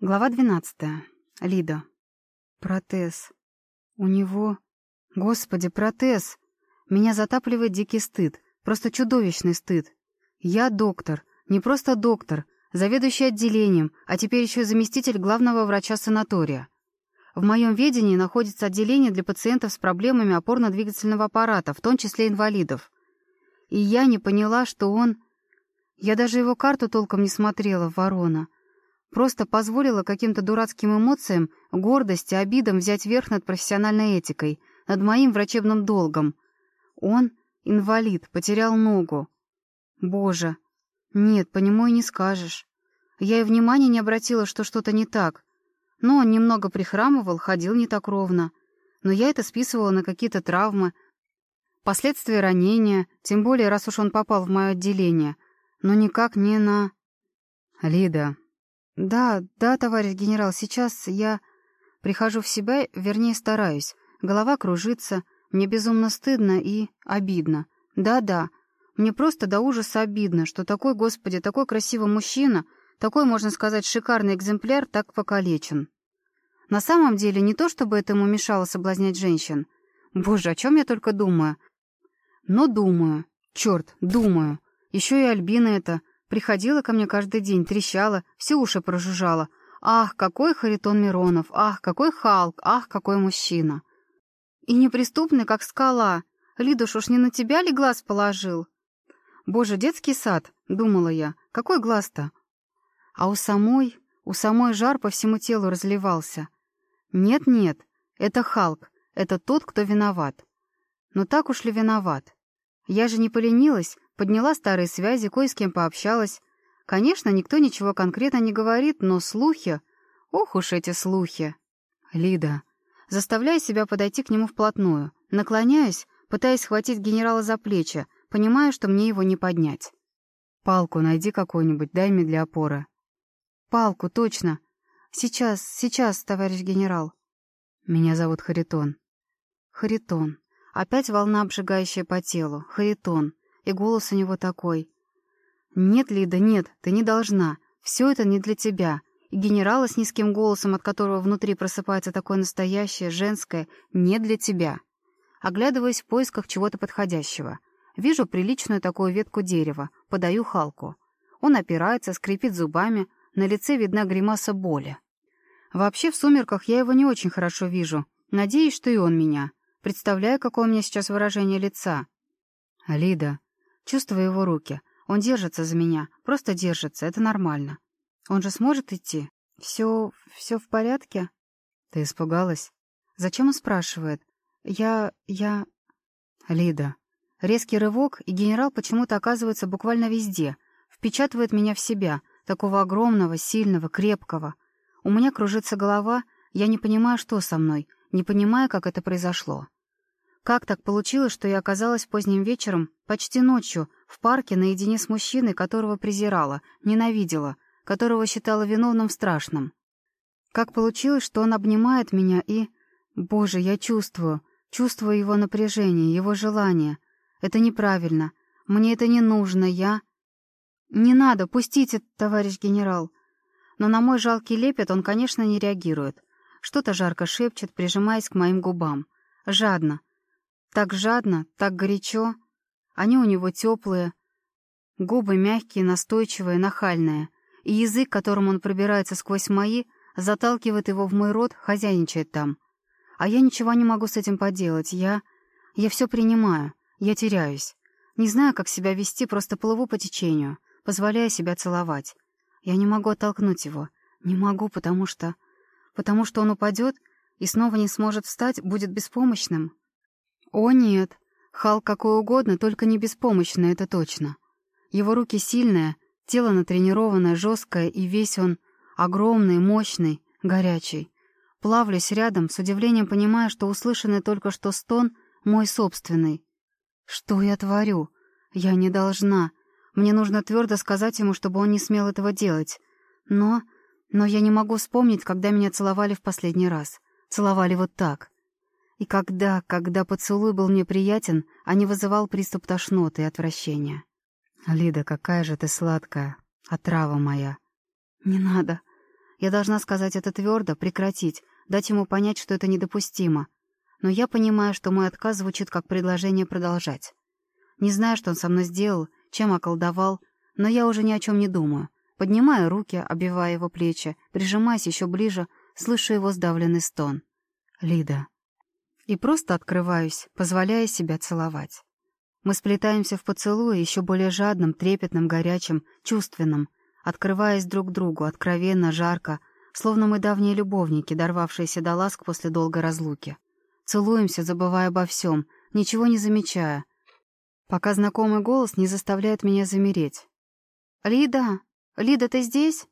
Глава двенадцатая. Лида. Протез. У него... Господи, протез! Меня затапливает дикий стыд. Просто чудовищный стыд. Я доктор. Не просто доктор. Заведующий отделением, а теперь еще и заместитель главного врача санатория. В моем ведении находится отделение для пациентов с проблемами опорно-двигательного аппарата, в том числе инвалидов. И я не поняла, что он... Я даже его карту толком не смотрела, ворона. Просто позволила каким-то дурацким эмоциям, гордости, обидам взять верх над профессиональной этикой, над моим врачебным долгом. Он инвалид, потерял ногу. Боже, нет, по нему и не скажешь. Я и внимания не обратила, что что-то не так. Но он немного прихрамывал, ходил не так ровно. Но я это списывала на какие-то травмы, последствия ранения, тем более, раз уж он попал в мое отделение, но никак не на... «Лида, «Да, да, товарищ генерал, сейчас я прихожу в себя, вернее, стараюсь. Голова кружится, мне безумно стыдно и обидно. Да-да, мне просто до ужаса обидно, что такой, господи, такой красивый мужчина, такой, можно сказать, шикарный экземпляр так покалечен. На самом деле, не то чтобы это ему мешало соблазнять женщин. Боже, о чем я только думаю. Но думаю. Черт, думаю. Еще и Альбина это Приходила ко мне каждый день, трещала, все уши прожужжала. Ах, какой Харитон Миронов! Ах, какой Халк! Ах, какой мужчина! И неприступный, как скала. Лидуш, уж не на тебя ли глаз положил? Боже, детский сад, думала я. Какой глаз-то? А у самой, у самой жар по всему телу разливался. Нет-нет, это Халк, это тот, кто виноват. Но так уж ли виноват? Я же не поленилась, Подняла старые связи, кое с кем пообщалась. Конечно, никто ничего конкретно не говорит, но слухи... Ох уж эти слухи! Лида. Заставляю себя подойти к нему вплотную. Наклоняюсь, пытаясь схватить генерала за плечи, понимая, что мне его не поднять. «Палку найди какую-нибудь, дай мне для опоры». «Палку, точно. Сейчас, сейчас, товарищ генерал». «Меня зовут Харитон». «Харитон. Опять волна, обжигающая по телу. Харитон и голос у него такой. «Нет, Лида, нет, ты не должна. Все это не для тебя». И генерала с низким голосом, от которого внутри просыпается такое настоящее, женское, «не для тебя». Оглядываясь в поисках чего-то подходящего. Вижу приличную такую ветку дерева, подаю Халку. Он опирается, скрипит зубами, на лице видна гримаса боли. Вообще в сумерках я его не очень хорошо вижу. Надеюсь, что и он меня. Представляю, какое у меня сейчас выражение лица. «Лида, Чувствую его руки. Он держится за меня. Просто держится. Это нормально. Он же сможет идти? Все... все в порядке? Ты испугалась? Зачем он спрашивает? Я... я... Лида. Резкий рывок, и генерал почему-то оказывается буквально везде. Впечатывает меня в себя. Такого огромного, сильного, крепкого. У меня кружится голова. Я не понимаю, что со мной. Не понимаю, как это произошло. Как так получилось, что я оказалась поздним вечером, почти ночью, в парке наедине с мужчиной, которого презирала, ненавидела, которого считала виновным в страшном? Как получилось, что он обнимает меня и... Боже, я чувствую, чувствую его напряжение, его желание. Это неправильно. Мне это не нужно, я... Не надо, пустите, товарищ генерал. Но на мой жалкий лепет он, конечно, не реагирует. Что-то жарко шепчет, прижимаясь к моим губам. Жадно, так жадно, так горячо. Они у него теплые, губы мягкие, настойчивые, нахальные. И язык, которым он пробирается сквозь мои, заталкивает его в мой рот, хозяйничает там. А я ничего не могу с этим поделать. Я... Я все принимаю. Я теряюсь. Не знаю, как себя вести, просто плыву по течению, позволяя себя целовать. Я не могу оттолкнуть его. Не могу, потому что... Потому что он упадет и снова не сможет встать, будет беспомощным. О нет, Хал какой угодно, только не беспомощный, это точно. Его руки сильные, тело натренированное, жесткое, и весь он огромный, мощный, горячий. Плавлюсь рядом, с удивлением понимая, что услышанный только что стон мой собственный. Что я творю? Я не должна. Мне нужно твердо сказать ему, чтобы он не смел этого делать. Но... Но я не могу вспомнить, когда меня целовали в последний раз. Целовали вот так. И когда, когда поцелуй был мне приятен, а не вызывал приступ тошноты и отвращения. «Лида, какая же ты сладкая, отрава моя!» «Не надо. Я должна сказать это твердо, прекратить, дать ему понять, что это недопустимо. Но я понимаю, что мой отказ звучит как предложение продолжать. Не знаю, что он со мной сделал, чем околдовал, но я уже ни о чем не думаю. Поднимаю руки, обивая его плечи, прижимаясь еще ближе, слышу его сдавленный стон. «Лида». И просто открываюсь, позволяя себя целовать. Мы сплетаемся в поцелуе еще более жадным, трепетным, горячим, чувственным, открываясь друг другу, откровенно, жарко, словно мы давние любовники, дорвавшиеся до ласк после долгой разлуки. Целуемся, забывая обо всем, ничего не замечая, пока знакомый голос не заставляет меня замереть. «Лида! Лида, ты здесь?»